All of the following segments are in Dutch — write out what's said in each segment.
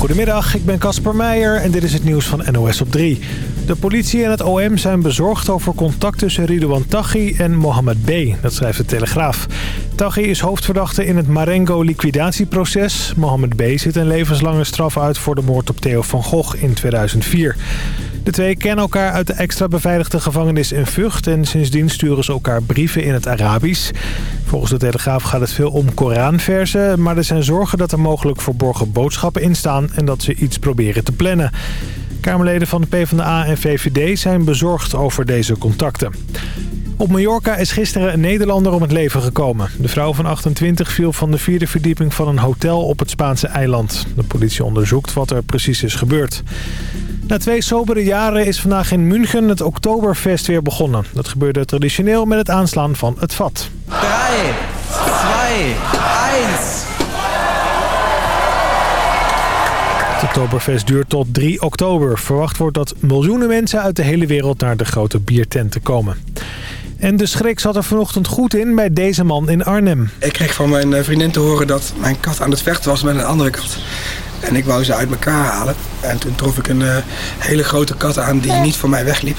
Goedemiddag, ik ben Casper Meijer en dit is het nieuws van NOS op 3. De politie en het OM zijn bezorgd over contact tussen Ridouan Taghi en Mohammed B. Dat schrijft de Telegraaf. Taghi is hoofdverdachte in het Marengo liquidatieproces. Mohammed B. zit een levenslange straf uit voor de moord op Theo van Gogh in 2004. De twee kennen elkaar uit de extra beveiligde gevangenis in Vught... en sindsdien sturen ze elkaar brieven in het Arabisch. Volgens de Telegraaf gaat het veel om Koranversen... maar er zijn zorgen dat er mogelijk verborgen boodschappen in staan... en dat ze iets proberen te plannen. Kamerleden van de PvdA en VVD zijn bezorgd over deze contacten. Op Mallorca is gisteren een Nederlander om het leven gekomen. De vrouw van 28 viel van de vierde verdieping van een hotel op het Spaanse eiland. De politie onderzoekt wat er precies is gebeurd. Na twee sobere jaren is vandaag in München het Oktoberfest weer begonnen. Dat gebeurde traditioneel met het aanslaan van het vat. 3, 2, 1... Oktoberfest duurt tot 3 oktober. Verwacht wordt dat miljoenen mensen uit de hele wereld naar de grote biertenten komen. En de schrik zat er vanochtend goed in bij deze man in Arnhem. Ik kreeg van mijn eh, vriendin te horen dat mijn kat aan het vechten was met een andere kat. En ik wou ze uit elkaar halen. En toen trof ik een uh, hele grote kat aan die niet van mij wegliep.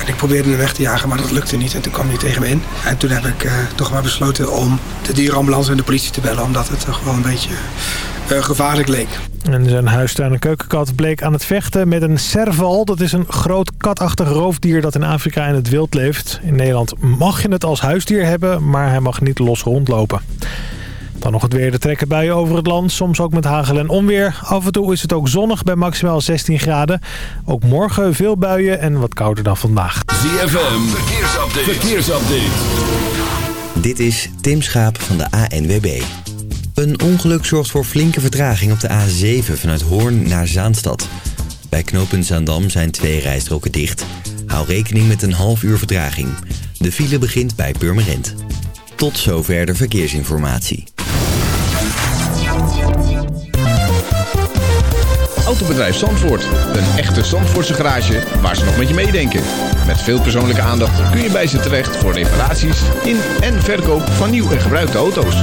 En ik probeerde hem weg te jagen, maar dat lukte niet. En toen kwam hij tegen me in. En toen heb ik uh, toch maar besloten om de dierenambulance en de politie te bellen. Omdat het toch wel een beetje gevaarlijk leek. En zijn huistuin- en keukenkat bleek aan het vechten met een serval. Dat is een groot katachtig roofdier dat in Afrika in het wild leeft. In Nederland mag je het als huisdier hebben, maar hij mag niet los rondlopen. Dan nog het weer. De trekken buien over het land. Soms ook met hagel en onweer. Af en toe is het ook zonnig bij maximaal 16 graden. Ook morgen veel buien en wat kouder dan vandaag. ZFM. Verkeersupdate. Verkeersupdate. Dit is Tim Schaap van de ANWB. Een ongeluk zorgt voor flinke vertraging op de A7 vanuit Hoorn naar Zaanstad. Bij knooppunt Zaandam zijn twee rijstroken dicht. Hou rekening met een half uur vertraging. De file begint bij Purmerend. Tot zover de verkeersinformatie. Autobedrijf Zandvoort. Een echte Zandvoortse garage waar ze nog met je meedenken. Met veel persoonlijke aandacht kun je bij ze terecht voor reparaties in en verkoop van nieuw en gebruikte auto's.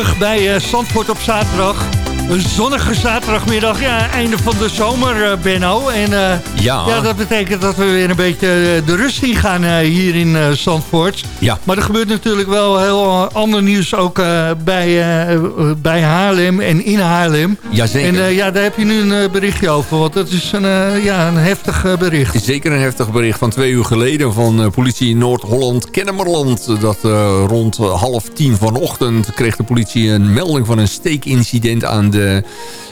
Terug bij uh, Zandvoort op zaterdag. Een zonnige zaterdagmiddag, ja, einde van de zomer, uh, Benno. En uh, ja. ja. dat betekent dat we weer een beetje de rust in gaan hier in Zandvoort. Ja. Maar er gebeurt natuurlijk wel heel ander nieuws ook bij, bij Haarlem en in Haarlem. Jazeker. En ja, daar heb je nu een berichtje over, want dat is een, ja, een heftig bericht. Zeker een heftig bericht van twee uur geleden van politie in Noord-Holland, Kennemerland. Dat rond half tien vanochtend kreeg de politie een melding van een steekincident aan de de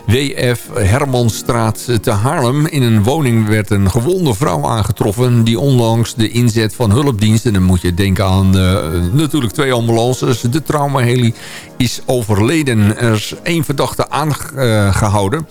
WF Hermanstraat te Haarlem. In een woning werd een gewonde vrouw aangetroffen... die ondanks de inzet van hulpdiensten... dan moet je denken aan uh, natuurlijk twee ambulances... de traumaheli is overleden. Er is één verdachte aangehouden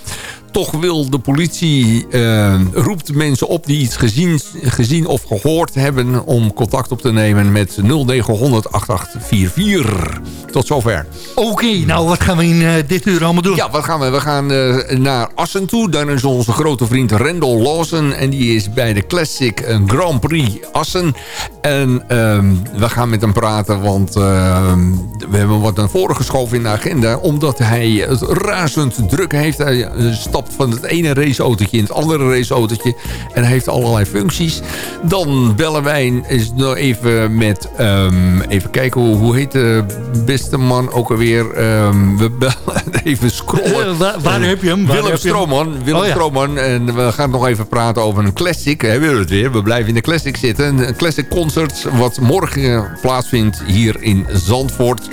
toch wil de politie, uh, roept mensen op die iets gezien, gezien of gehoord hebben... om contact op te nemen met 0900 8844. Tot zover. Oké, nou wat gaan we in uh, dit uur allemaal doen? Ja, wat gaan we? We gaan uh, naar Assen toe. Daar is onze grote vriend Rendel Lawson. En die is bij de Classic Grand Prix Assen. En ehm, we gaan met hem praten, want ehm, we hebben wat naar voren geschoven in de agenda. Omdat hij het razend druk heeft. Hij stapt van het ene raceautootje in het andere raceautootje. En hij heeft allerlei functies. Dan bellen wij eens nog even met... Um, even kijken, hoe, hoe heet de beste man ook alweer? Um, we bellen even scrollen. Uh, waar, waar heb je hem? Waar Willem Stroman. Willem oh, Stroman. En we gaan nog even praten over een classic. Hebben we het weer. We blijven in de classic zitten. Een classic concert wat morgen plaatsvindt hier in Zandvoort.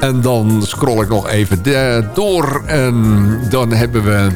En dan scroll ik nog even door. En dan hebben we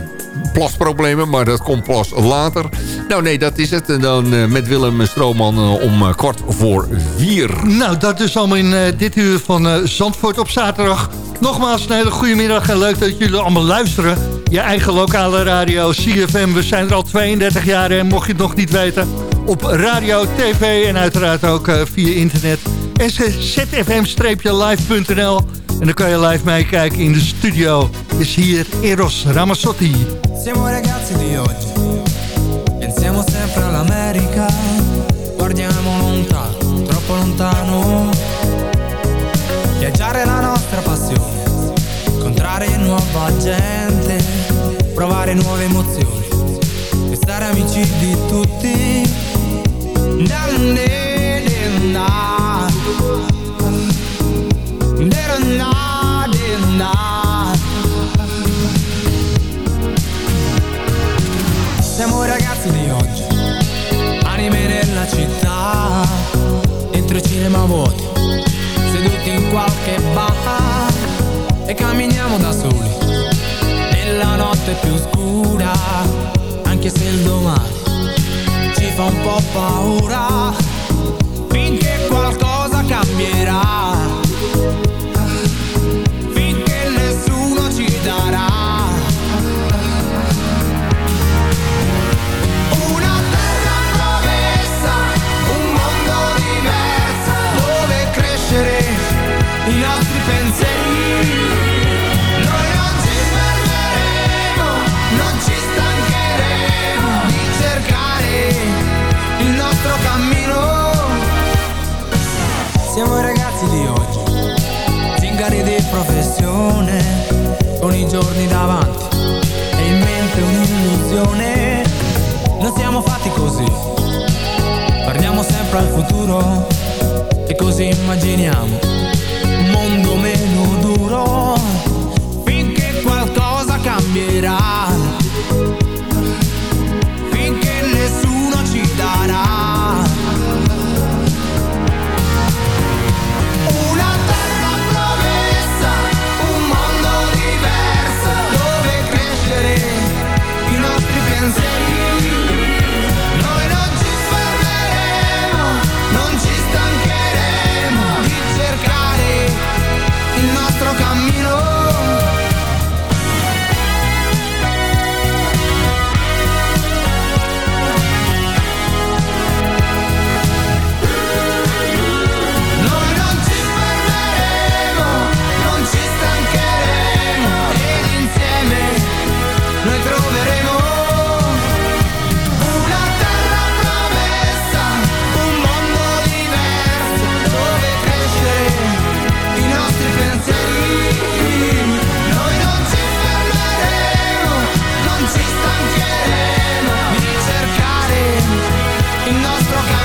plasproblemen, maar dat komt pas later. Nou nee, dat is het. En dan uh, met Willem Strooman uh, om uh, kwart voor vier. Nou, dat is allemaal in dit uur van Zandvoort op zaterdag. Nogmaals een hele goede middag en leuk dat jullie allemaal luisteren. Je eigen lokale radio, CFM. We zijn er al 32 jaar en mocht je het nog niet weten... op radio, tv en uiteraard ook via internet. En zfm-live.nl en dan kan je live meekijken in de studio. Is hier Eros Ramazzotti. Siamo ragazzi di oggi, pensiamo sempre all'America, guardiamo lontano, troppo lontano. Viaggiare è la nostra passione, incontrare nuova gente, provare nuove emozioni. E stare amici di tutti. Siamo cinema vuoti, seduti in qualche bar e camminiamo da soli, nella notte più scura, anche se il domani ci fa un po' paura, finché qualcosa cambierà on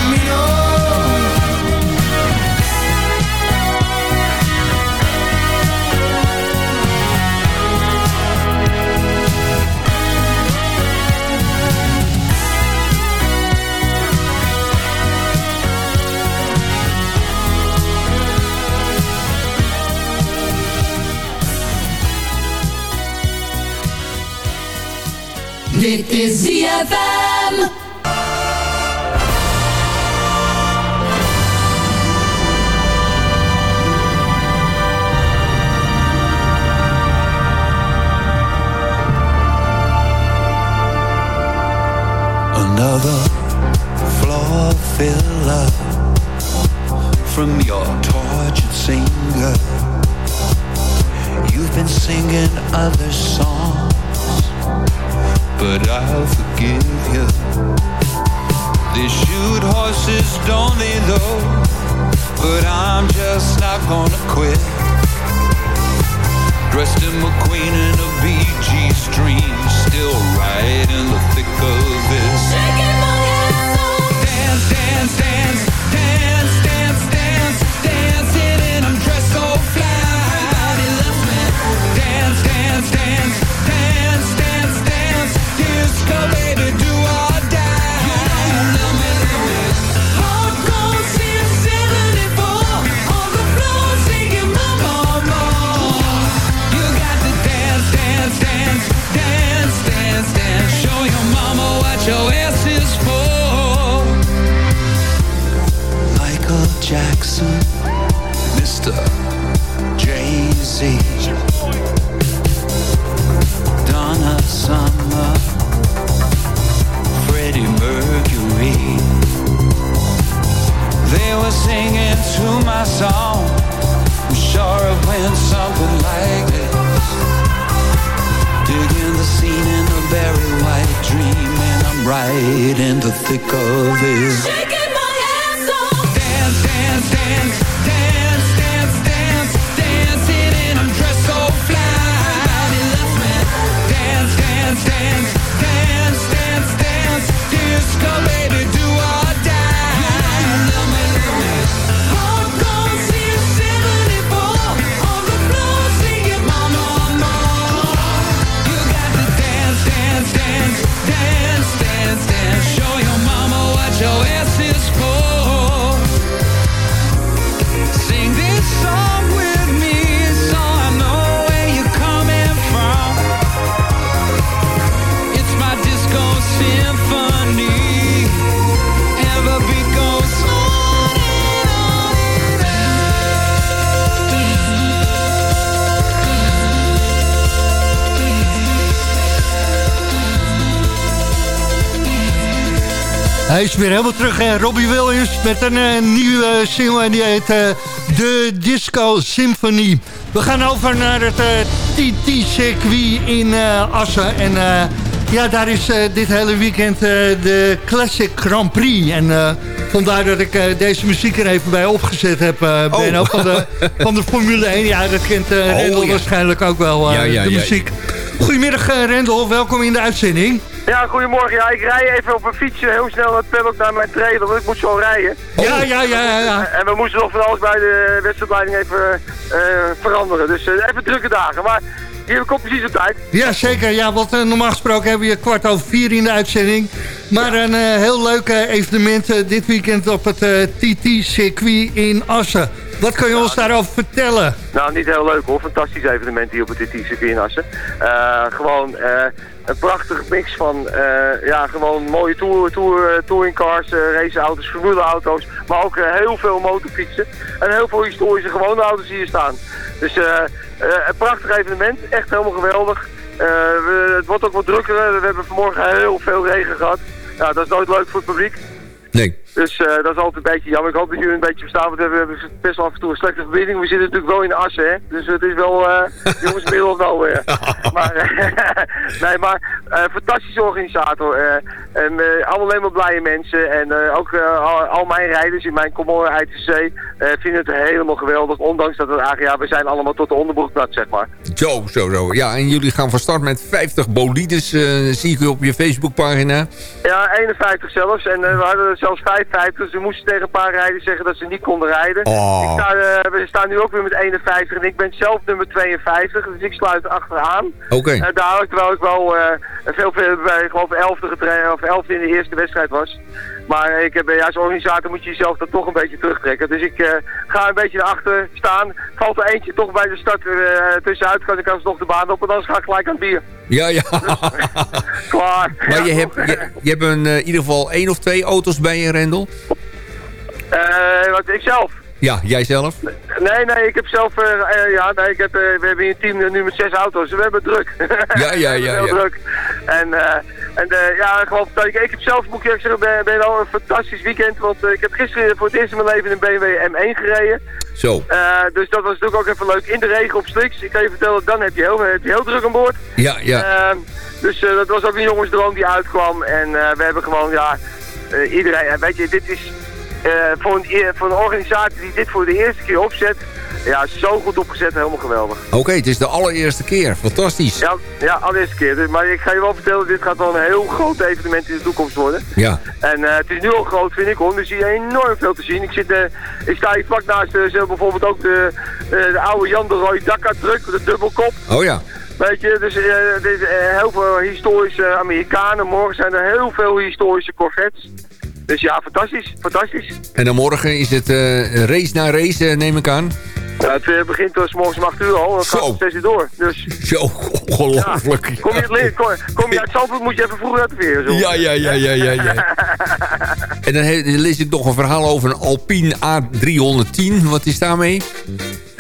camino you. They shoot horses, don't they, though? But I'm just not gonna quit. Dressed in McQueen in a BG is weer helemaal terug, hè? Robbie Williams met een eh, nieuwe single en die heet eh, De Disco Symphony. We gaan over naar het eh, TT-circuit in eh, Assen. En eh, ja, daar is eh, dit hele weekend eh, de Classic Grand Prix. En eh, vandaar dat ik eh, deze muziek er even bij opgezet heb, eh Benno, van, de, van de Formule 1. Ja, dat kent eh Oh, Rendel ja. waarschijnlijk ook wel, eh, Ja, ja, de muziek. Goedemiddag eh, Rendel, welkom in de uitzending. Ja, goedemorgen. Ja, ik rij even op een fietsje heel snel het paddock naar mijn trailer, want ik moet zo rijden. Ja, ja, ja, ja, ja. En we moesten nog van alles bij de wedstrijdleiding even eh, veranderen. Dus eh, even drukke dagen. Maar hier komt precies op tijd. Ja, zeker. Ja, want eh, normaal gesproken hebben we kwart over vier in de uitzending. Maar een heel leuk evenement dit weekend op het TT-circuit in Assen. Wat kan je ons daarover vertellen? Nou, niet heel leuk hoor. Fantastisch evenement hier op het TT-circuit in Assen. Eh, gewoon eh, een prachtige mix van eh, ja, gewoon mooie tour, tour, touringcars, eh, raceauto's, formuleauto's. Maar ook heel veel motorfietsen. En heel veel historische gewone auto's hier staan. Dus een prachtig evenement. Echt helemaal geweldig. We, het wordt ook wat drukker. We hebben vanmorgen heel veel regen gehad. Nou, dat is nooit leuk voor het publiek. Nee. Dus eh, dat is altijd een beetje jammer. Ik hoop dat jullie een beetje verstaan, want we hebben best wel af en toe een slechte verbinding. We zitten natuurlijk wel in de Assen, hè. Dus het is wel uh, jongens middel wel weer. Maar, eh, nee, maar fantastische organisator. en, allemaal helemaal blije mensen. En ook al, al, mijn rijders in mijn Comoren ITC vinden het helemaal geweldig. Ondanks dat het eigenlijk, we zijn allemaal tot de onderbroek nat, zeg maar. Zo, zo, zo. Ja, en jullie gaan van start met 50 bolides, zie ik u op je Facebookpagina. Ja, 51 zelfs. En we hadden er zelfs 5 52. Ze moesten tegen een paar rijders zeggen dat ze niet konden rijden. Oh. Ik eh, we staan nu ook weer met 51 en ik ben zelf nummer 52. Dus ik sluit achteraan. Oké. Okay. Uh, daar, terwijl ik wel eh, veel, veel, ik geloof 11 of 11 in de eerste wedstrijd was. Maar ik heb, ja, als organisator moet je jezelf dan toch een beetje terugtrekken. Dus ik eh, ga een beetje naar achter staan. Valt er eentje toch bij de start weer eh, tussenuit, kan ik alsnog de baan op. En dan ga ik gelijk aan het bier. Ja, ja. Klaar. Maar je hebt, je, je hebt een, eh, in ieder geval één of twee auto's bij je, Rendel? Eh, wat, ik zelf? Ja, jij zelf? Nee, nee, ik heb zelf, eh, eh, ja, nee, ik heb, eh, we hebben hier een team nu met zes auto's. We hebben het druk. Ja, ja, ja, We hebben ja. heel druk. En, eh, en eh, ja, gewoon, ik, ik heb zelf, moet ik zeggen, ben, ben al een fantastisch weekend. Want eh, ik heb gisteren voor het eerst in mijn leven een BMW M1 gereden. Zo. Eh, dus dat was natuurlijk ook even leuk. In de regen op Strix. Ik kan je vertellen, dan heb je heel, heb je heel druk aan boord. Ja, ja. Ehm, dus dat was ook een jongensdroom die uitkwam. En we hebben gewoon, ja, iedereen, weet je, dit is voor, een, voor een organisatie die dit voor de eerste keer opzet, ja, zo goed opgezet, helemaal geweldig. Oké, het is de allereerste keer. Fantastisch. Ja, ja, allereerste keer. Dus- Maar ik ga je wel vertellen, dit gaat wel een heel groot evenement in de toekomst worden. Ja. En eh, het is nu al groot, vind ik hoor. Er zie je enorm veel te zien. Ik, zit, eh, ik sta hier vlak naast, hebben bijvoorbeeld ook de, de oude Jan de Roy Dakar truck, de dubbelkop. Oh ja. Weet je, dus heel veel historische Amerikanen. Morgen zijn er heel veel historische Corvettes. Dus ja, fantastisch, fantastisch. En dan morgen is het race na race, neem ik aan. Ja, het eh, begint dus morgens om 8 uur al, het gaat steeds weer door. Dus Zo, ongelooflijk. kom je, het kom, kom je uit Zandvoort, moet je even vroeger uit de veer. zo. Ja, ja, ja, ja, ja, ja. En dan he- lees ik nog een verhaal over een Alpine A310. Wat is daarmee?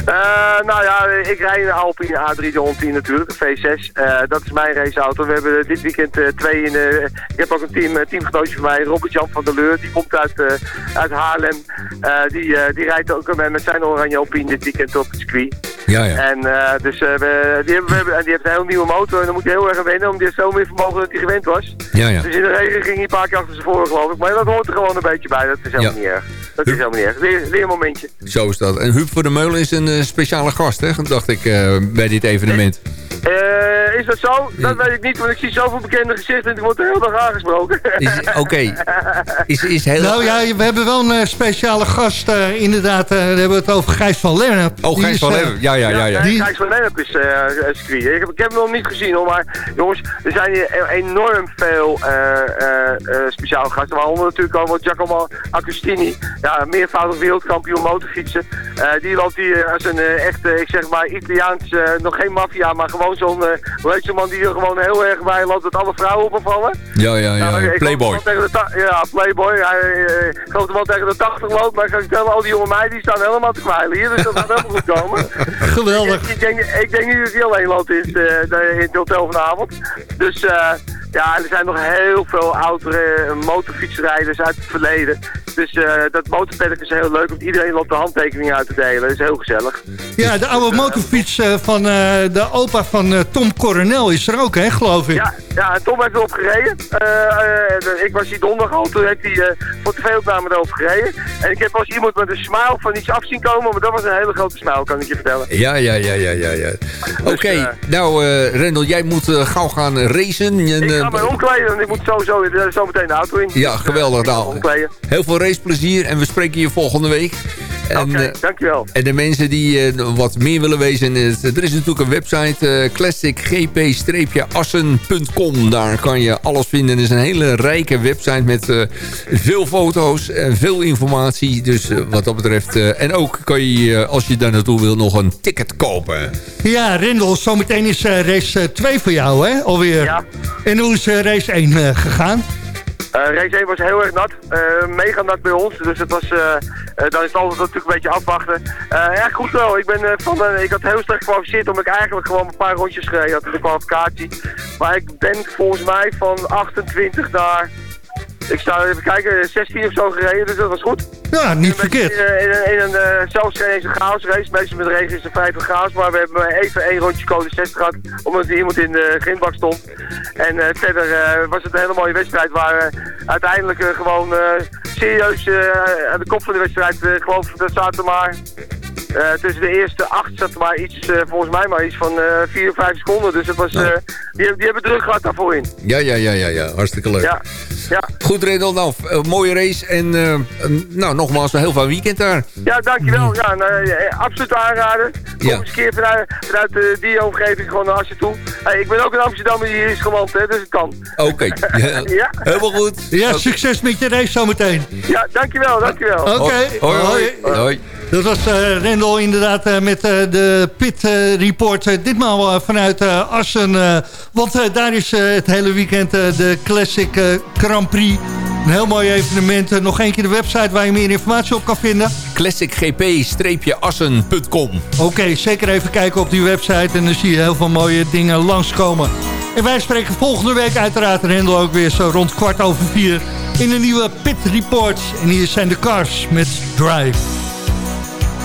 Eh, nou ja, ik rijd een Alpine A310 natuurlijk, de V6. Eh, dat is mijn raceauto. We hebben dit weekend eh, twee in de... Ik heb ook een team, eh, teamgenootje van mij, Robert-Jan van der Leur. Die komt uit, eh, uit Haarlem. Eh, die, eh, die rijdt ook met, met zijn oranje Alpine dit weekend op het circuit. Ja, ja. En eh, dus eh, we, die, hebben, we hebben, en die heeft een heel nieuwe motor en dan moet hij heel erg aan wennen, omdat hij zo meer vermogen dat hij gewend was. Ja, ja. Dus in de regen ging hij een paar keer achter zijn voren geloof ik. Maar dat hoort er gewoon een beetje bij, dat is helemaal Ja. niet erg. Dat is helemaal niet erg. Weer, weer een momentje. Zo is dat. En Huub voor de Meulen is een eh, speciale gast, hè? dacht ik, eh, bij dit evenement. Eh, is dat zo? Dat weet ik niet, want ik zie zoveel bekende gezichten en ik word de hele dag aangesproken. Oké. Is, is heel... Nou ja, we hebben wel een eh, speciale gast. eh, inderdaad, eh, dan hebben we het over Gijs van Lennep. Oh, Gijs van eh, Lennep. Ja, ja, ja. ja. Die... Gijs van Lennep is eh een circuit. Ik heb, ik heb hem nog niet gezien hoor, maar jongens, er zijn hier e- enorm veel eh, eh, eh, speciale gasten. Waaronder natuurlijk al wat Giacomo Agostini, ja, meervoudig wereldkampioen motorfietsen. Eh, die loopt hier als een eh, echte, ik zeg maar, Italiaans, eh, nog geen maffia, maar gewoon zo'n, eh heet zo'n man die er gewoon heel erg bij loopt dat alle vrouwen op hem vallen. Ja, ja, ja. Nou, ik Playboy. Ja, Playboy. Hij, ik geloof dat hij wel tegen de 80 loopt, maar ik kan je vertellen, al die jonge meiden die staan helemaal te kwijlen hier, dus dat gaat helemaal goed komen. Geweldig. Ik, ik, denk, ik denk niet dat hij alleen loopt in, het, eh, in het hotel vanavond. Dus eh, ja, er zijn nog heel veel oudere motorfietsrijders uit het verleden. Dus eh, dat motorpaddock is heel leuk, want iedereen loopt de handtekeningen uit te delen. Dat is heel gezellig. Ja, de oude motorfiets eh, van eh, de opa van Tom Coronel is er ook, hè, geloof ik. Ja, ja, Tom heeft erop gereden. Ik was hier donderdag al, toen heeft hij eh, voor tv-opname erop gereden. En ik heb eens iemand met een smile van iets af zien komen, maar dat was een hele grote smile, kan ik je vertellen. Ja, ja, ja, ja, ja. ja. Oké, eh, nou eh Rendel, jij moet gauw gaan racen. En, Ik ga mij omkleden en ik moet sowieso weer- zo meteen de auto in. Ja, geweldig. Nou, omkleden. heel veel raceplezier en we spreken je volgende week. En, Oké, eh, dankjewel. en de mensen die eh, wat meer willen wezen, er is natuurlijk een website, eh classicgp-assen.com. Daar kan je alles vinden. Het is een hele rijke website met eh, veel foto's en veel informatie. Dus wat dat betreft. eh, en ook kan je, als je daar naartoe wil, nog een ticket kopen. Ja, Rendel, zometeen is eh, race 2 voor jou, hè, alweer. Ja. En hoe is race 1 eh, gegaan? Eh, race 1 was heel erg nat. Eh, mega nat bij ons. Dus het was, eh, dan is het altijd natuurlijk een beetje afwachten. Erg goed wel. Ik, ben, van, ik had heel sterk gekwalificeerd omdat ik eigenlijk gewoon een paar rondjes gereden had in de kwalificatie. Maar ik ben volgens mij van 28 naar... Ik sta even kijken, 16 of zo gereden, dus dat was goed. Ja, niet verkeerd. In, in, een- in een, eh, zelfs geen eens een chaos race. Meestal met regen is er 50 chaos. Maar we hebben even één rondje code 60 gehad. Omdat er iemand in de grindbak stond. En eh, verder eh, was het een hele mooie wedstrijd. Waar eh, uiteindelijk eh, gewoon eh, serieus eh, aan de kop van de wedstrijd. eh, geloof dat zaten maar eh, tussen de eerste acht zat maar iets, eh, volgens mij maar iets van eh, vier of vijf seconden. Dus het was, Nou. die, die hebben druk gehad daarvoor in. Ja, ja, ja, ja, ja. Hartstikke leuk. Ja, ja. Goed, Rendel. Nou, mooie race. En eh, nou, nogmaals, een heel fijn weekend daar. Ja, dankjewel. Ja, nou, eh, absoluut aanraden. Kom Ja. eens een keer vanuit, vanuit die omgeving gewoon naar Assen toe. Hey, ik ben ook in Amsterdam die hier is gewand, hè, dus het kan. Oké. Ja. Ja. Helemaal goed. Ja, succes met je race zometeen. Ja, dankjewel, dankjewel. Oké, Hoi, hoi. hoi. Dat was eh Inderdaad eh, met eh, de Pit eh, Report. ditmaal vanuit Assen. want daar is het hele weekend de Classic Grand Prix. Een heel mooi evenement. Nog één keer de website waar je meer informatie op kan vinden. classicgp-assen.com Oké, zeker even kijken op die website. En dan zie je heel veel mooie dingen langskomen. En wij spreken volgende week uiteraard Rendel ook weer zo rond kwart over vier... in een nieuwe Pit Report. En hier zijn de Cars met Drive.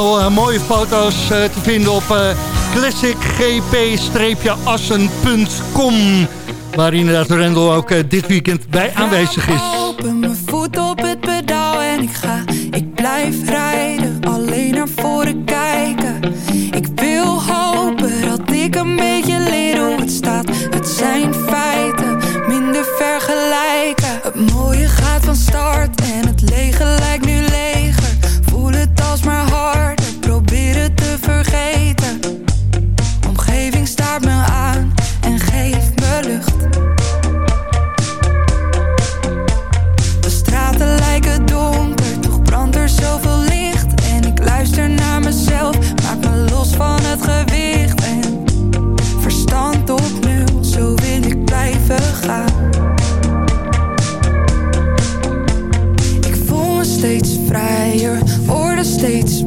Veel eh, mooie foto's eh, te vinden op eh, classicgp-assen.com. Waar inderdaad Rendel ook dit weekend bij aanwezig is. Open mijn voet op het pedaal en ik ga, ik blijf rijden, alleen naar voren kijken. Ik wil hopen dat ik een beetje leer hoe het staat. Het zijn feiten, minder vergelijken. Het mooie gaat van start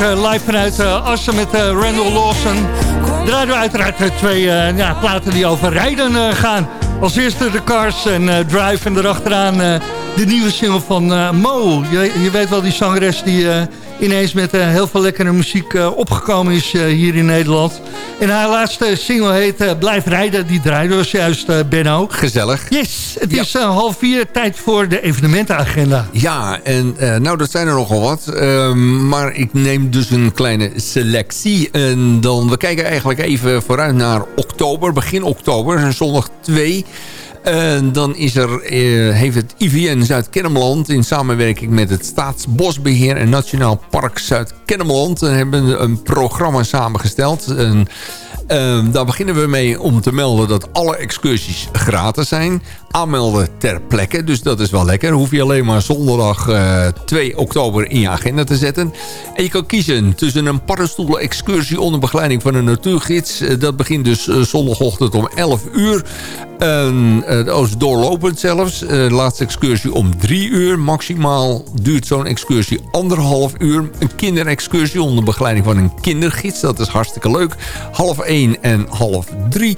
Eh, live vanuit eh, Assen met eh, Randall Lawson... draaien we uiteraard twee ja, platen die over rijden gaan. Als eerste de Cars en Drive en erachteraan de nieuwe single van Mo. Je, je weet wel, die zangeres die ineens met eh, heel veel lekkere muziek eh, opgekomen is eh, hier in Nederland. En haar laatste single heet Blijf rijden, die draaide was juist eh, Benno. Gezellig. Yes, het is half vier, tijd voor de evenementenagenda. Ja, en nou, dat zijn er nogal wat. Ehm, maar ik neem dus een kleine selectie. En dan, we kijken eigenlijk even vooruit naar oktober, begin oktober, zondag 2. En dan is er, eh, heeft het IVN Zuid-Kennemerland... in samenwerking met het Staatsbosbeheer en Nationaal Park Zuid-Kennemerland... eh, hebben een programma samengesteld. En, Ehm, daar beginnen we mee om te melden dat alle excursies gratis zijn. Aanmelden ter plekke, dus dat is wel lekker. Hoef je alleen maar zondag eh, 2 oktober in je agenda te zetten. En je kan kiezen tussen een paddenstoelen-excursie onder begeleiding van een natuurgids. Eh, dat begint dus eh, zondagochtend om 11 uur. Eh, dat is doorlopend zelfs. Eh, laatste excursie om 3 uur. Maximaal duurt zo'n excursie anderhalf uur. Een kinderexcursie onder begeleiding van een kindergids. Dat is hartstikke leuk. Half 1 en half 3.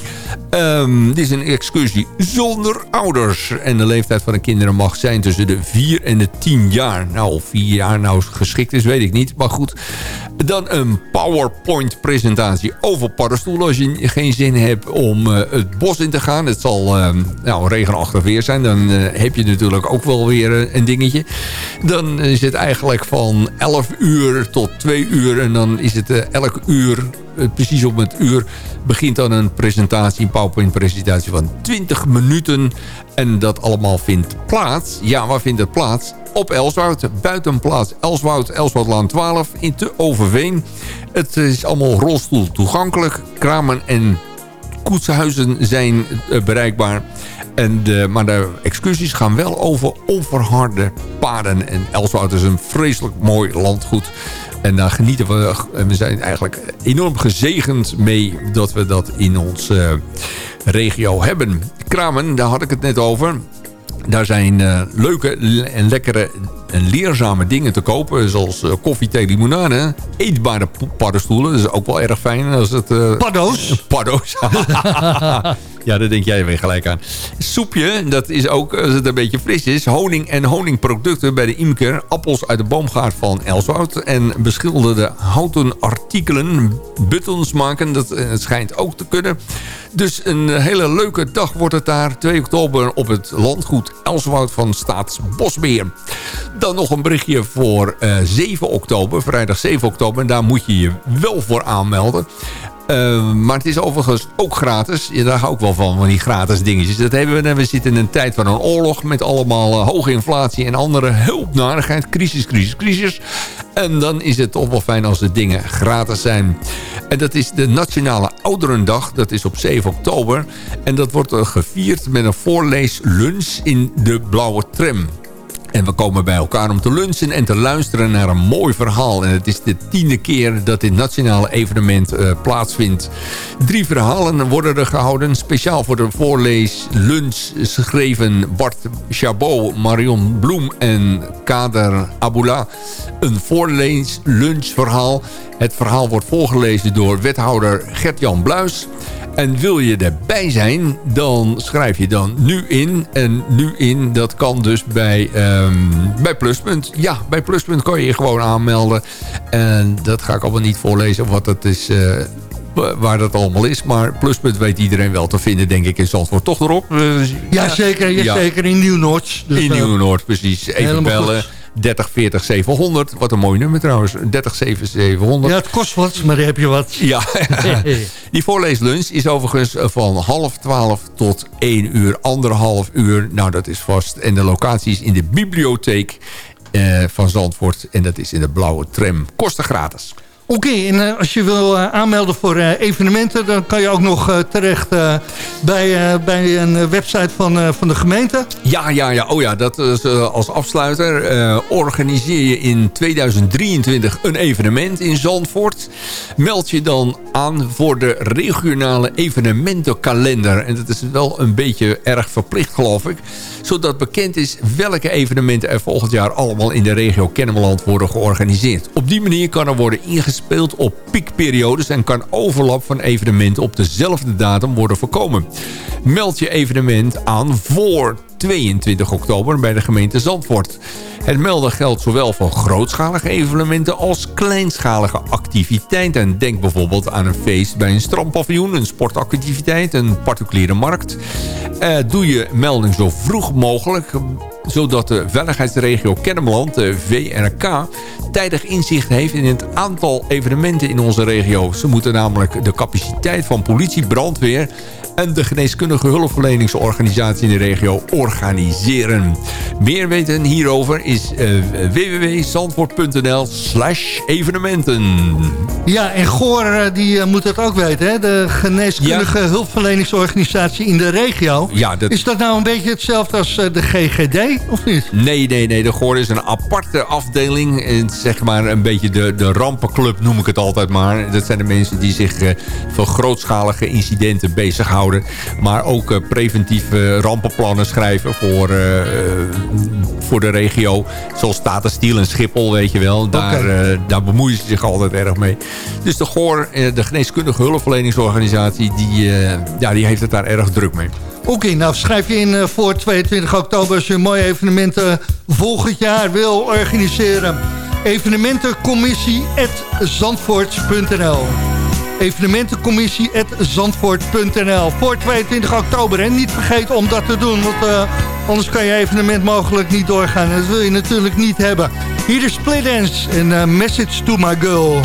Ehm, dit is een excursie zonder ouders. En de leeftijd van de kinderen mag zijn tussen de 4 en de 10 jaar. Nou, of 4 jaar nou geschikt is, weet ik niet. Maar goed. Dan een PowerPoint-presentatie over paddenstoelen. Als je geen zin hebt om eh, het bos in te gaan. Het zal eh, nou, regenachtig weer zijn. Dan eh, heb je natuurlijk ook wel weer een dingetje. Dan is het eigenlijk van 11 uur tot 2 uur. En dan is het elk uur, precies op het uur... begint dan een presentatie, een PowerPoint-presentatie van 20 minuten. En dat allemaal vindt plaats. Ja, waar vindt het plaats? op Elswoud. Buitenplaats Elswoud, Elswoudlaan 12 in te Overveen. Het is allemaal rolstoel toegankelijk. Kramen en koetshuizen zijn eh, bereikbaar. En de, maar de excursies gaan wel over onverharde paden. En Elswoud is een vreselijk mooi landgoed. En daar genieten we. En we zijn eigenlijk enorm gezegend mee dat we dat in onze regio hebben. Kramen, daar had ik het net over. Daar zijn uh, leuke en lekkere en leerzame dingen te kopen. Zoals uh, koffie, thee, limonade. Eetbare paddenstoelen. Dat is ook wel erg fijn. Als het, uh, Paddo's? Paddo's. ja, daar denk jij weer gelijk aan. Soepje, dat is ook, als het een beetje fris is... honing en honingproducten bij de imker. Appels uit de boomgaard van Elswoud. En beschilderde houten artikelen. Buttons maken, dat het schijnt ook te kunnen. Dus een hele leuke dag wordt het daar. 2 oktober op het landgoed Elswoud van Staatsbosbeheer. Dan nog een berichtje voor uh, 7 oktober, vrijdag 7 oktober. En daar moet je je wel voor aanmelden. Uh, maar het is overigens ook gratis. Ja, daar hou ik wel van, van die gratis dingetjes. Dat hebben we. We zitten in een tijd van een oorlog met allemaal uh, hoge inflatie en andere hulpnarigheid. Crisis, crisis, crisis. En dan is het toch wel fijn als de dingen gratis zijn. En dat is de Nationale Ouderendag. Dat is op 7 oktober. En dat wordt eh, gevierd met een voorleeslunch in de Blauwe Tram. En we komen bij elkaar om te lunchen en te luisteren naar een mooi verhaal. En het is de tiende keer dat dit nationale evenement uh, plaatsvindt. Drie verhalen worden er gehouden. Speciaal voor de voorleeslunch schreven Bart Chabot, Marion Bloem en Kader Aboula. Een voorleeslunchverhaal. Het verhaal wordt voorgelezen door wethouder Gert-Jan Bluis. En wil je erbij zijn, dan schrijf je dan nu in. En nu in, dat kan dus bij, um, bij Pluspunt. Ja, bij Pluspunt kan je je gewoon aanmelden. En dat ga ik allemaal niet voorlezen wat het is... Uh, waar dat allemaal is. Maar Pluspunt weet iedereen wel te vinden, denk ik, in Zandvoort. Toch erop? Uh, ja, zeker, ja, ja, zeker. In Nieuw-Noord. Dus, in Nieuw-Noord, precies. Even bellen. Goed. 30 40 700. Wat een mooi nummer trouwens. 30 7 700. Ja, het kost wat, maar dan heb je wat. Ja, die voorleeslunch is overigens van half 12 tot 1 uur, anderhalf uur. Nou, dat is vast. En de locatie is in de bibliotheek uh, van Zandvoort. En dat is in de blauwe tram. Kosten gratis. Oké, en uh, als je wil uh, aanmelden voor uh, evenementen... dan kan je ook nog terecht bij, bij een website van, van de gemeente. Ja, ja, ja. Oh ja, dat is als afsluiter. organiseer je in 2023 een evenement in Zandvoort. Meld je dan aan voor de regionale evenementenkalender. En dat is wel een beetje erg verplicht, geloof ik. Zodat bekend is welke evenementen er volgend jaar allemaal in de regio Kennemerland worden georganiseerd. Op die manier kan er worden ingespeeld speelt op piekperiodes... en kan overlap van evenementen op dezelfde datum worden voorkomen. Meld je evenement aan voor 22 oktober bij de gemeente Zandvoort. Het melden geldt zowel voor grootschalige evenementen als kleinschalige activiteiten. Denk bijvoorbeeld aan een feest bij een strandpaviljoen, een sportactiviteit, een particuliere markt. Uh, doe je melding zo vroeg mogelijk, zodat de veiligheidsregio Kennemerland, de VRK, tijdig inzicht heeft in het aantal evenementen in onze regio. Ze moeten namelijk de capaciteit van politie, brandweer en de geneeskundige hulpverleningsorganisatie in de regio organiseren. Meer weten hierover is uh, www.zandvoort.nl slash evenementen. Ja, en Goor die uh, moet het ook weten, hè? de geneeskundige ja. hulpverleningsorganisatie in de regio. Ja, dat... Is dat nou een beetje hetzelfde als de GGD, of niet? Nee, nee, nee. De Goor is een aparte afdeling. En zeg maar een beetje de, de rampenclub noem ik het altijd maar. Dat zijn de mensen die zich voor grootschalige incidenten bezighouden maar ook uh, preventieve rampenplannen schrijven voor, uh, voor de regio. Zoals Tata Steel en Schiphol, weet je wel. Daar, okay. daar bemoeien ze zich altijd erg mee. Dus de GOR, de geneeskundige hulpverleningsorganisatie... Die, ja, die heeft het daar erg druk mee. Oké, okay, nou schrijf je in voor 22 oktober als je een mooie evenementen volgend jaar wil organiseren. Evenementencommissie.zandvoort.nl evenementencommissie.zandvoort.nl voor 22 oktober. En niet vergeten om dat te doen, want uh, anders kan je evenement mogelijk niet doorgaan. Dat wil je natuurlijk niet hebben. Hier is Split Dance en uh, Message to My Girl.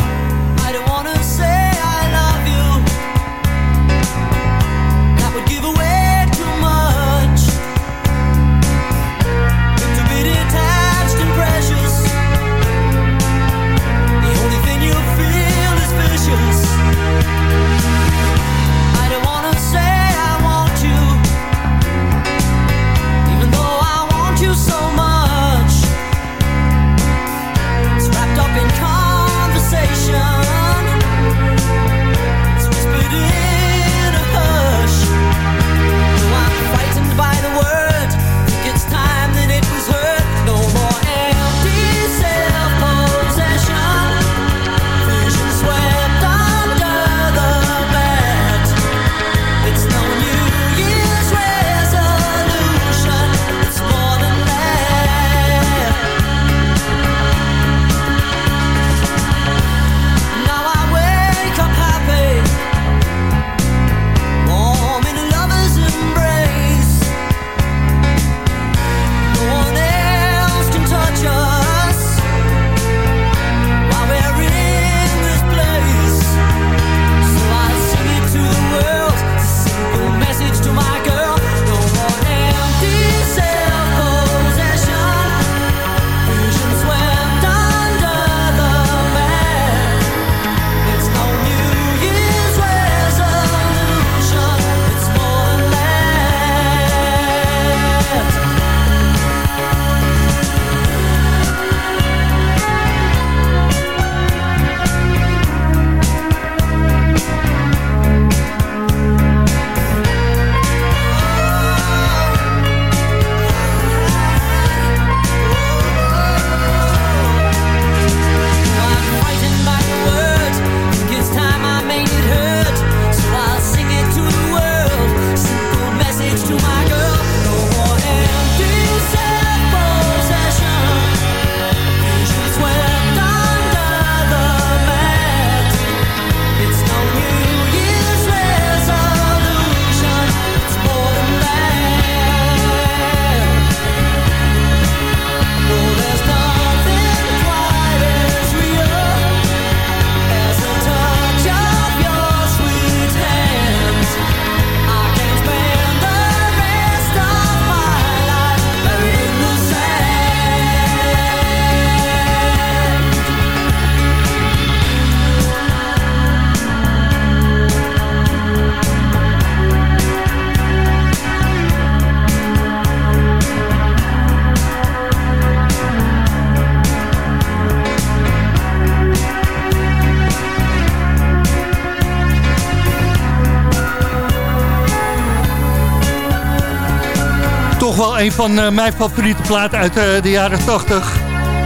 Een van eh, mijn favoriete platen uit eh, de jaren 80.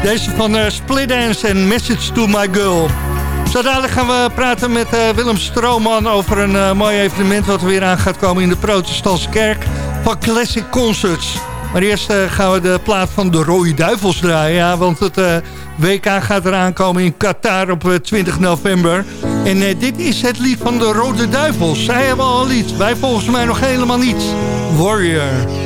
Deze van eh, Split Dance en Message to My Girl. Zo gaan we praten met Willem Strooman over een mooi evenement... wat er weer aan gaat komen in de protestantse kerk van Classic Concerts. Maar eerst gaan we de plaat van de Rode Duivels draaien. Ja, want het WK gaat eraan komen in Qatar op eh, 20 november. En dit is het lied van de Rode Duivels. Zij hebben al een lied, wij volgens mij nog helemaal niet. Warrior.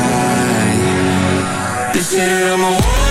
I'm away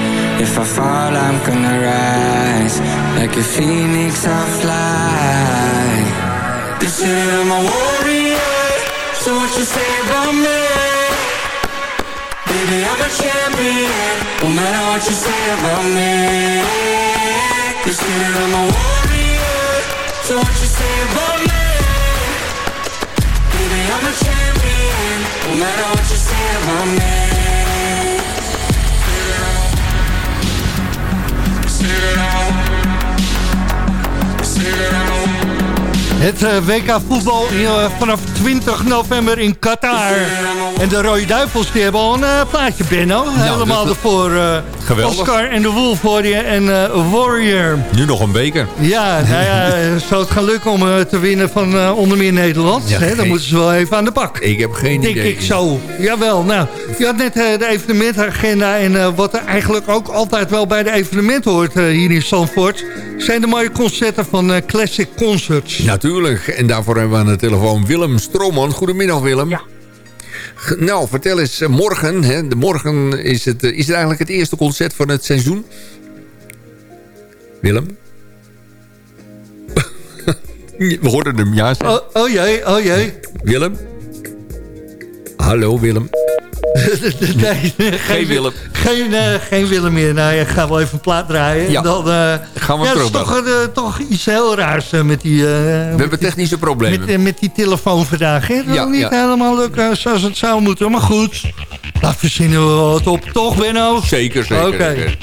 If I fall, I'm gonna rise. Like a phoenix, I'll fly. They say I'm a warrior. So what you say about me? Baby, I'm a champion No matter what you say about me They say I'm a warrior So what you say about me Baby, I'm a champion No matter what you say about me Het eh, WK voetbal eh, vanaf 20 november in Qatar. En de Rode Duivels die hebben al een eh, plaatje, Benno. Helemaal dat- ervoor. eh, Geweldig. Oscar en de Wolf hoor je en eh, Warrior. Nu nog een beker. Ja, nou ja, zou het gaan lukken om eh, te winnen van eh, onder meer Nederland? Ja, dan moeten ze wel even aan de bak. Ik heb geen Denk idee. ik zo. Jawel, nou. Je had net de evenementagenda en eh, wat er eigenlijk ook altijd wel bij de evenementen hoort hier in Zandvoort... zijn de mooie concerten van eh, Classic Concerts. Natuurlijk. En daarvoor hebben we aan de telefoon Willem Stroman. Goedemiddag Willem. Ja. Nou, vertel eens, eh, morgen, hè, de morgen is het, eh, is het eigenlijk het eerste concert van het seizoen? Willem? We hoorden hem, ja. Oh, oh jee, oh jee. Willem? Hallo Willem. nee, geen Willem. Geen, eh, geen Willem meer. Nou, ik ga wel even een plaat draaien. Ja. En dan, eh, Gaan we ja, dat is toch, eh, toch iets heel raars met die... We hebben technische problemen. Met, met die telefoon vandaag. Hè? Dat Ja, niet ja. helemaal lukken zoals het zou moeten. Maar goed, daar verzinnen we wat op. Toch, Benno? Zeker, zeker. Oké. zeker.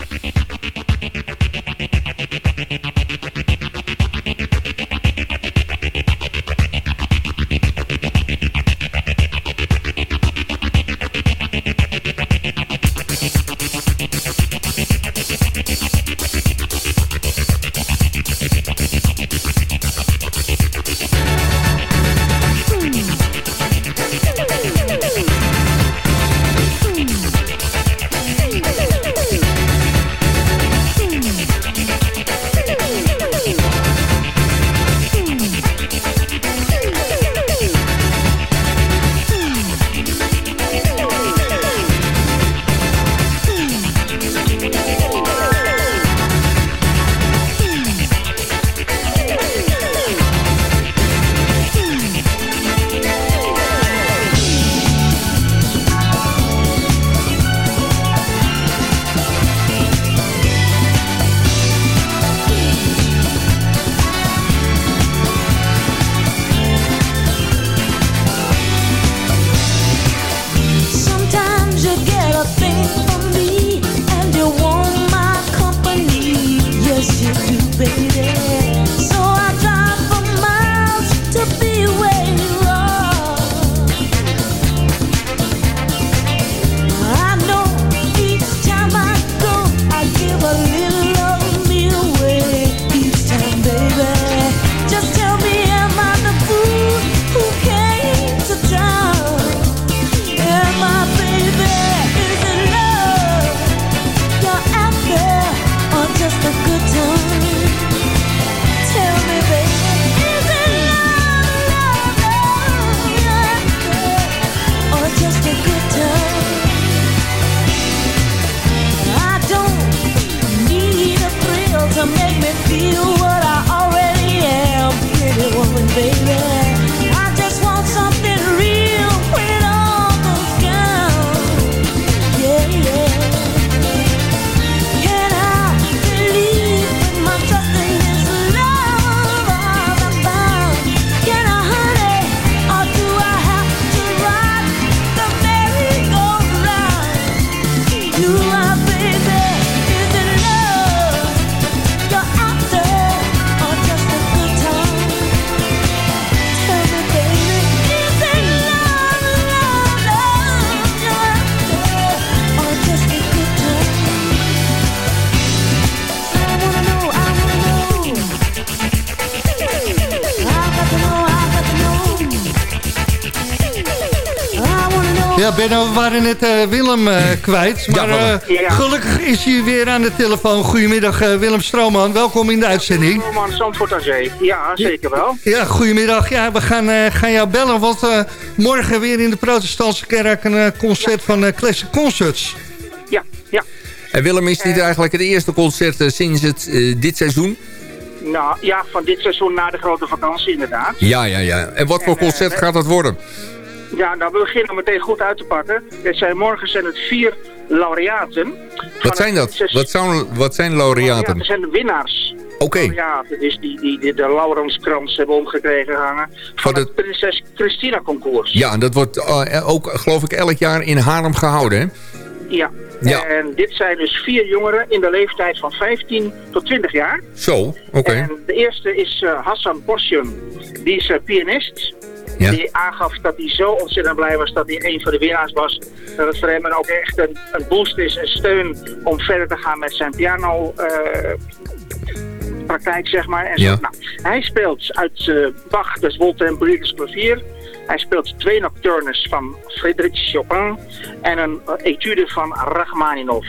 Ja, Benno, we waren net eh, Willem eh, kwijt. Maar eh, Ja. gelukkig is hij weer aan de telefoon. Goedemiddag, eh, Willem Strooman. Welkom in de uitzending. Man, Zandvoort aan Zee. Ja, zeker wel. Ja, goedemiddag. Ja, we gaan, eh, gaan jou bellen, want eh, morgen weer in de protestantse kerk een concert van eh, Classic Concerts. Ja, ja. En Willem, is dit eigenlijk het eerste concert sinds het, dit seizoen? Nou, ja, van dit seizoen na de grote vakantie inderdaad. Ja, ja, ja. En wat voor En, concert gaat dat worden? Ja, nou, we beginnen meteen goed uit te pakken. Het zijn, morgen zijn het vier laureaten. Wat zijn dat? Wat zijn, wat zijn laureaten? Dat zijn de winnaars. Oké. Laureaten, dus die, die, die de Laurenskrans hebben omgekregen hangen. Van het Prinses Christina concours. Ja, en dat wordt eh, ook, geloof ik, elk jaar in Haarlem gehouden, hè? Ja. Ja. En dit zijn dus vier jongeren in de leeftijd van 15 tot 20 jaar. Zo, oké. En de eerste is eh, Hassan Borsjun. Die is eh, pianist. Ja. Die aangaf dat hij zo ontzettend blij was dat hij een van de winnaars was. Dat het voor hem ook echt een, een boost is, een steun om verder te gaan met zijn piano eh, praktijk, zeg maar. En zo. Nou, hij speelt uit eh, Bach, des Wolte en Brugges klavier. Hij speelt twee nocturnes van Frédéric Chopin en een eh, etude van Rachmaninov.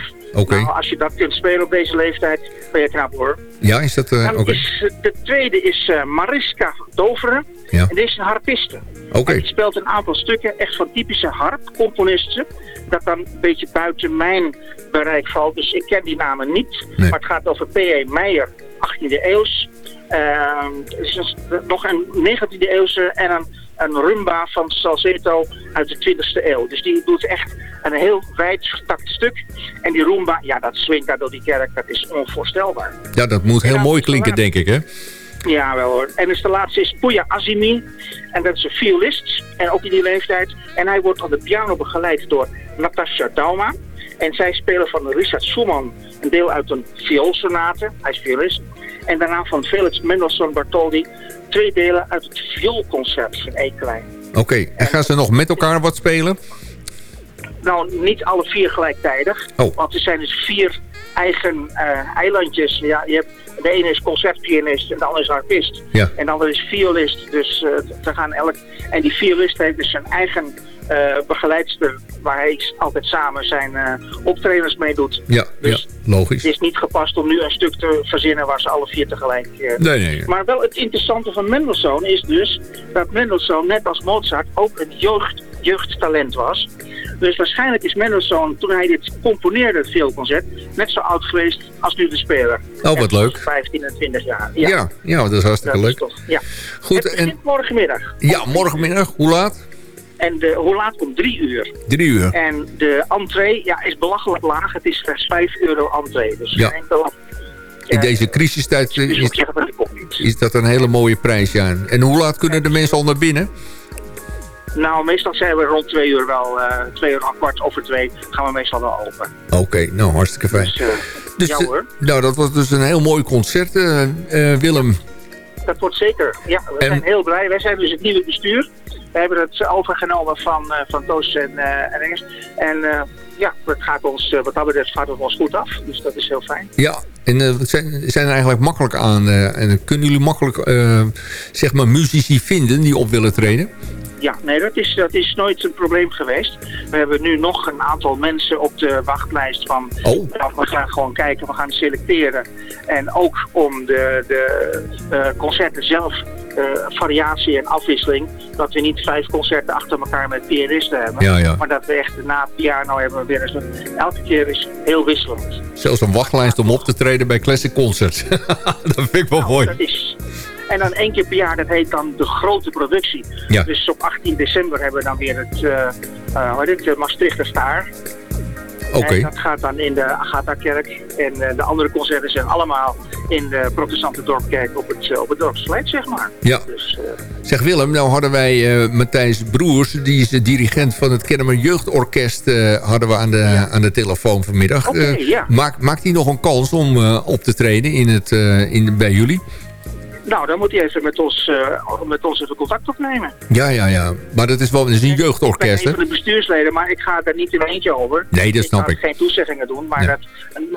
Nou, als je dat kunt spelen op deze leeftijd, ben je knap hoor. Ja, is dat... Dan oké. eh, de tweede is eh, Mariska Doveren. Ja. En deze is een harpiste. Oké. Die speelt een aantal stukken echt van typische harpcomponisten. Dat dan een beetje buiten mijn bereik valt. Dus ik ken die namen niet. Nee. Maar het gaat over P.E. Meijer, 18e eeuws. Is een- nog een 19e eeuwse en een, een rumba van Salcedo uit de 20e eeuw. Dus die doet echt een heel wijd vertakt stuk. En die rumba, ja, dat swingt daar door die kerk. Dat is onvoorstelbaar. Ja, dat moet heel mooi klinken, denk ik, hè? Ja, wel hoor. En dus de laatste is Puya Azimi. En dat is een violist. En ook in die leeftijd. En hij wordt op de piano begeleid door Natasha Dauma. En zij spelen van Richard Schumann een deel uit een vioolsonate. Hij is violist. En daarna van Felix Mendelssohn Bartholdy twee delen uit het vioolconcert van E klein. Oké, en gaan ze nog met elkaar wat spelen? Nou, niet alle vier gelijktijdig. Oh. Want er zijn dus vier eigen eh, eilandjes. Ja, je hebt, de ene is concertpianist en de andere is harpist. Ja. En de andere is violist. Dus we gaan elk... En die violist heeft dus zijn eigen begeleidster... waar hij altijd samen zijn eh, optredens mee doet. Ja, Dus ja logisch. Het is niet gepast om nu een stuk te verzinnen... waar ze alle vier tegelijk... eh, Nee, nee. maar wel het interessante van Mendelssohn is dus dat Mendelssohn, net als Mozart, ook een jeugd, jeugdtalent was. Dus waarschijnlijk is Mendelssohn, toen hij dit componeerde, het veelconcert, net zo oud geweest als nu de speler. Oh, wat leuk. 15 en 20 jaar. Ja, ja, dat is hartstikke Dat leuk. ja. Goed, het en morgenmiddag. ja, morgenmiddag, hoe laat? En de, hoe laat? Om drie uur. Drie uur. En de entree ja, is belachelijk laag. Het is slechts 5 euro entree. Dus Ja. enkel, In deze crisistijd eh, is, is dat een hele mooie prijs, ja. En hoe laat kunnen de mensen al naar binnen? Nou, meestal zijn we rond twee uur wel, eh twee uur, kwart over twee, gaan we meestal wel open. Oké, nou, hartstikke fijn. Dus, eh, Dus, ja eh, hoor, nou, dat was dus een heel mooi concert, eh, eh, Willem. dat wordt zeker. Ja, we En- zijn heel blij. Wij zijn dus het nieuwe bestuur. We hebben het overgenomen van, eh van Toos en, eh en Engels. En eh, ja, het gaat ons, wat dat betreft gaat het ons goed af. Dus dat is heel fijn. Ja, en zijn, zijn er eigenlijk makkelijk aan? en kunnen jullie makkelijk, zeg maar, muzici vinden die op willen treden? Ja, nee, dat is, dat is nooit een probleem geweest. We hebben nu nog een aantal mensen op de wachtlijst van... Oh. Nou, we gaan gewoon kijken, we gaan selecteren. En ook om de, de eh, concerten zelf, variatie en afwisseling... dat we niet vijf concerten achter elkaar met pianisten hebben. Ja, ja. Maar dat we echt na piano hebben we weer eens... een- Elke keer is heel wisselend. Zelfs een wachtlijst om op te treden bij Classic Concerts. dat vind ik wel mooi. Dat is... En dan één keer per jaar, dat heet dan de grote productie. Ja. Dus op 18 december hebben we dan weer het, eh eh, hoe heet het, Maastrichter Staar. En dat gaat dan in de Agatha-kerk. En eh, de andere concerten zijn allemaal in de protestante dorpkerk op het, eh, op het dorpsplein, zeg maar. Ja. Dus, eh, Zeg Willem, nou hadden wij Matthijs Broers, die is de dirigent van het Kennemer Jeugdorkest, hadden we aan de, aan de telefoon vanmiddag. Ja. maakt, maakt hij nog een kans om op te treden in het, in, bij jullie? Nou, dan moet hij even met ons, eh, met ons even contact opnemen. Ja, ja, ja. Maar dat is wel dat is een jeugdorkest, Ik ben hè? een van de bestuursleden, maar ik ga daar niet in eentje over. Nee, dat snap ga ik. geen toezeggingen doen, maar dat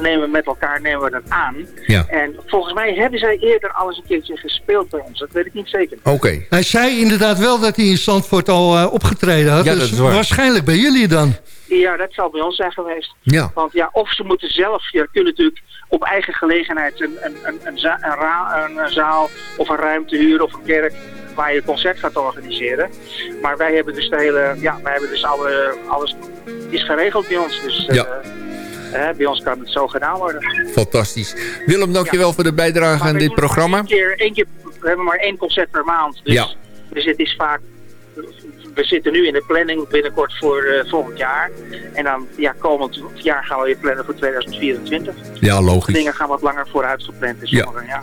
nemen we met elkaar nemen we dat aan. Ja. En volgens mij hebben zij eerder al eens een keertje gespeeld bij ons. Dat weet ik niet zeker. Oké. Hij zei inderdaad wel dat hij in Zandvoort al eh, opgetreden had. Ja, dus dat is waar. waarschijnlijk bij jullie dan. Ja, dat zal bij ons zijn geweest. Ja. Want ja, of ze moeten zelf, je kunt natuurlijk op eigen gelegenheid een, een, een, een, za- zaal of een ruimte huren of een kerk waar je een concert gaat organiseren. Maar wij hebben dus de hele, ja, wij hebben dus alle, alles is geregeld bij ons. Dus eh, Ja. eh, bij ons kan het zo gedaan worden. Fantastisch. Willem, dankjewel voor de bijdrage aan dit programma. Één keer, één keer, we hebben maar één concert per maand. Dus, Ja. dus het is vaak... We zitten nu in de planning binnenkort voor eh, volgend jaar. En dan ja, komend jaar gaan we weer plannen voor 2024. Ja, logisch. Dingen gaan wat langer vooruit gepland. Ja. sommige, ja.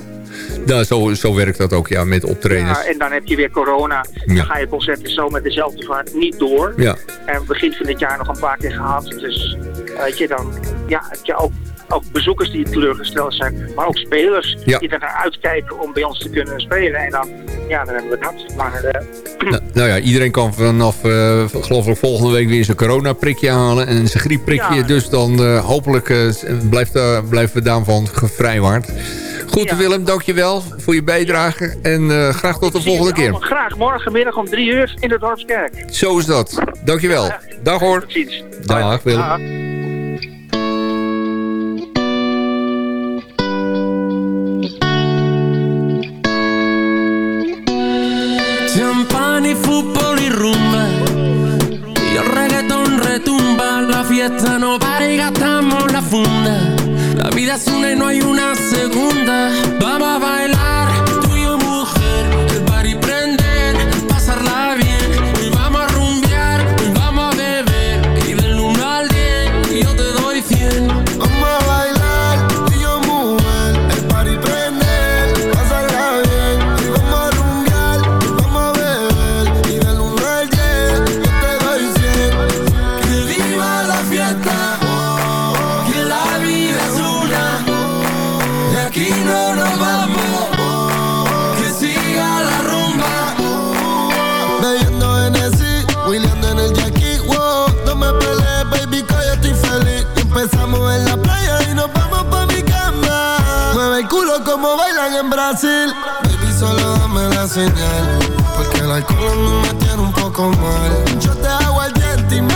Nou, zo, zo werkt dat ook, ja, met optredens. Ja, en dan heb je weer corona. Ja. Dan ga je concerten zo met dezelfde vaart niet door. Ja. En begin van dit jaar nog een paar keer gehad. Dus weet je, dan ja, heb je ook, ook bezoekers die teleurgesteld zijn. Maar ook spelers Ja. die er naar uitkijken om bij ons te kunnen spelen. En dan, ja, dan hebben we dat. Maar eh, Nou, nou ja, iedereen kan vanaf, eh, geloof ik, volgende week weer zijn coronaprikje halen. En zijn griepprikje. Ja. Dus dan eh, hopelijk blijft, blijven we daarvan gevrijwaard. Goed, Willem, dankjewel voor je bijdrage. En graag tot de volgende keer. graag morgenmiddag om drie uur in de Dorpskerk. Zo is dat. Dankjewel. Dag hoor. Tot ziens. Dag, Willem. Y fútbol y rumba. Y el reggaetón retumba La fiesta no para y gastamos la funda. La vida es una y no hay una segunda. Vamos a bailar, Brasil Baby, solo dame la señal Porque el alcohol a mí me tiene un poco mal. Yo te hago el diente y me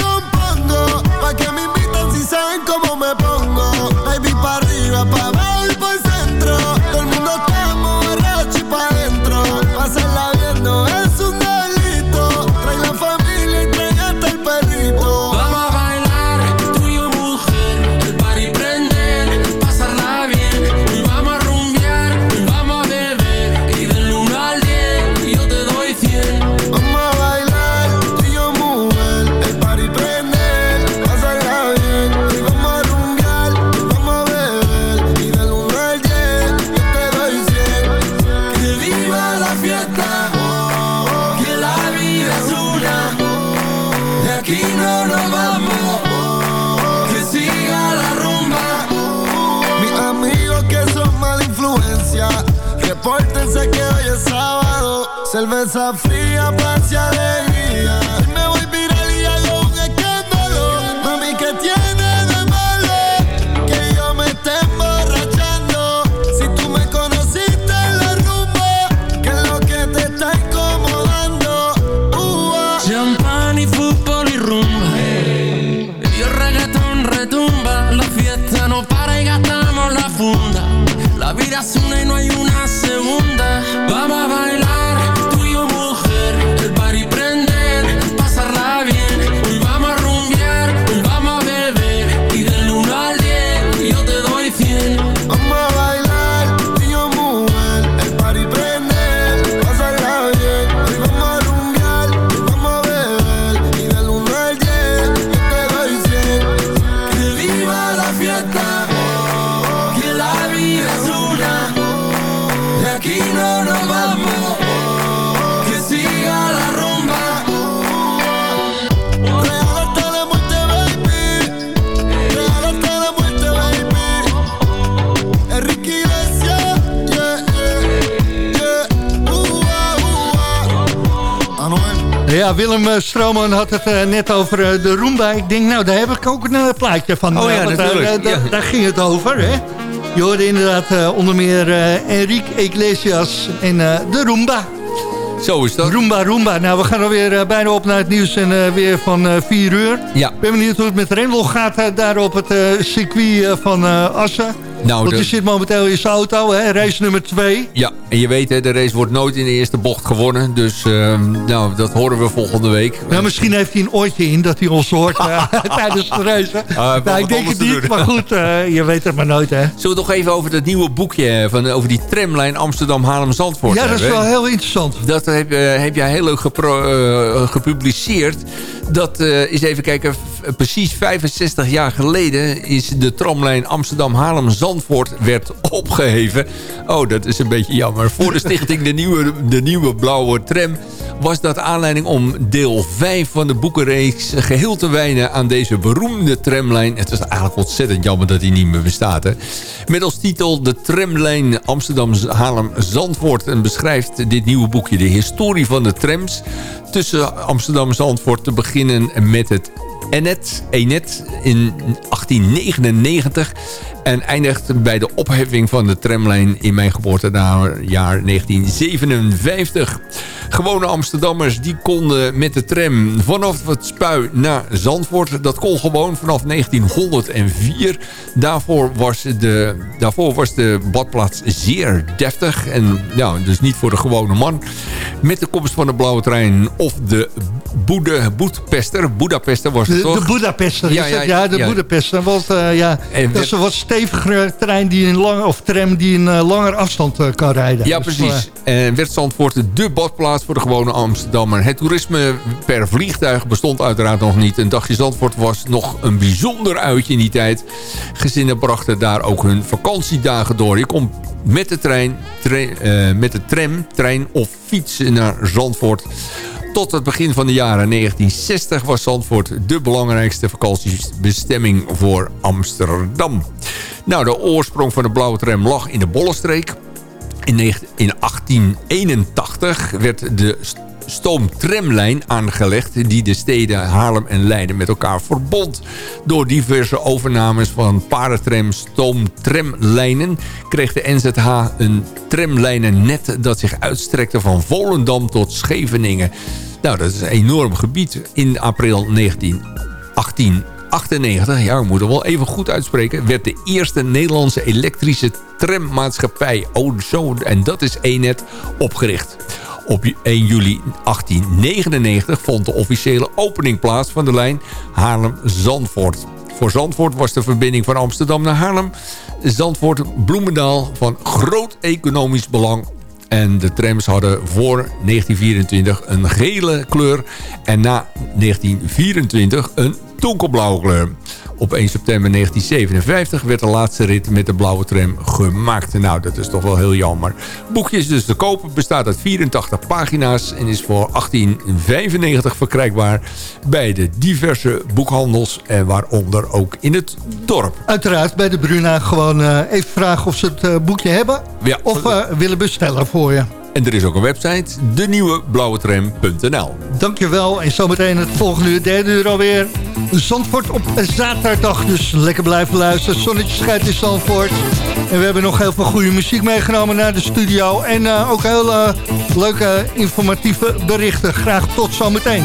compongo Pa' que me invitan si saben cómo me pongo. Baby, pa' arriba, pa' abajo Cerveza fría, Ja, Willem eh, Stroman had het eh, net over eh, de Roomba. Ik denk, nou, daar heb ik ook een plaatje van. Oh ja, natuurlijk. daar- Ja. daar ging het over, hè? Je hoorde inderdaad onder meer Enrique Iglesias en de Roomba. Zo is dat. Roomba, Roomba. Nou, we gaan alweer eh, bijna op naar het nieuws en weer van eh 4 uur. Ja. Ik ben benieuwd hoe het met Rendel gaat daar op het circuit van Assen. Nou, Want de- je zit momenteel in zijn auto, hè? race nummer 2. Ja, en je weet, hè, de race wordt nooit in de eerste bocht gewonnen. Dus ehm, nou, dat horen we volgende week. Nou, misschien heeft hij een oortje in dat hij ons hoort eh, tijdens de race. heeft nou, ik denk het niet, doen. maar goed, eh, je weet het maar nooit, hè. Zullen we toch even over dat nieuwe boekje, van, over die tramlijn Amsterdam-Haarlem-Zandvoort Ja, dat is wel heel interessant. Dat heb, eh, heb jij heel leuk gepubliceerd. Dat is even kijken, precies 65 jaar geleden is de tramlijn Amsterdam-Haarlem-Zandvoort werd opgeheven. Oh, dat is een beetje jammer. Voor de stichting de nieuwe, de nieuwe blauwe tram was dat aanleiding om deel 5 van de boekenreeks geheel te wijnen aan deze beroemde tramlijn. Het is eigenlijk ontzettend jammer dat die niet meer bestaat. Hè? Met als titel de tramlijn Amsterdam-Haarlem-Zandvoort. En beschrijft dit nieuwe boekje de historie van de trams tussen Amsterdam en Zandvoort. Te beginnen met het Enet, Enet in 1899. En eindigt bij de opheffing van de tramlijn in mijn geboortejaar 1957. Gewone Amsterdammers die konden met de tram vanaf het Spui naar Zandvoort. Dat kon gewoon vanaf 1904. Daarvoor was de, daarvoor was de badplaats zeer deftig. En ja, dus niet voor de gewone man. Met de komst van de blauwe trein of de Boede, Boedpester. Boedapester was het De, toch? de Budapester is Ja, ja, ja, de ja. Budapester. Want eh, ja, En dat is een wat stevigere trein die een lang, of tram die een eh, langer afstand eh, kan rijden. Ja, Dus, precies. En werd Zandvoort de badplaats voor de gewone Amsterdammer. Het toerisme per vliegtuig bestond uiteraard nog niet. Een dagje Zandvoort was nog een bijzonder uitje in die tijd. Gezinnen brachten daar ook hun vakantiedagen door. Je kon met de trein, tre- eh, met de tram, trein of fiets naar Zandvoort. Tot het begin van de jaren 1960 was Zandvoort de belangrijkste vakantiebestemming voor Amsterdam. Nou, de oorsprong van de blauwe tram lag in de Bollenstreek. In, negen- in 1881 werd de st- stoomtramlijn aangelegd... die de steden Haarlem en Leiden met elkaar verbond. Door diverse overnames van paardentrams, stoomtramlijnen... kreeg de NZH een tramlijnennet dat zich uitstrekte van Volendam tot Scheveningen. Nou, dat is een enorm gebied. In april 1918 98, ja, ik moet het wel even goed uitspreken... werd de eerste Nederlandse elektrische trammaatschappij... oh zo, en dat is Enet, opgericht. Op 1 juli 1899 vond de officiële opening plaats van de lijn Haarlem-Zandvoort. Voor Zandvoort was de verbinding van Amsterdam naar Haarlem... Zandvoort-Bloemendaal van groot economisch belang en de trams hadden voor 1924 een gele kleur en na 1924 een donkerblauwe kleur. Op 1 september 1957 werd de laatste rit met de blauwe tram gemaakt. Nou, dat is toch wel heel jammer. Boekje is dus te kopen, bestaat uit 84 pagina's... en is voor 1895 verkrijgbaar bij de diverse boekhandels... en waaronder ook in het dorp. Uiteraard bij de Bruna gewoon eh, even vragen of ze het eh, boekje hebben. Ja. Of eh, willen bestellen voor je. En er is ook een website, denieuweblauwetram.nl. Dankjewel. En zometeen het volgende uur, derde uur alweer. Zandvoort op zaterdag. Dus lekker blijven luisteren. Zonnetje schijnt in Zandvoort. En we hebben nog heel veel goede muziek meegenomen naar de studio. En eh, ook hele leuke informatieve berichten. Graag tot zometeen.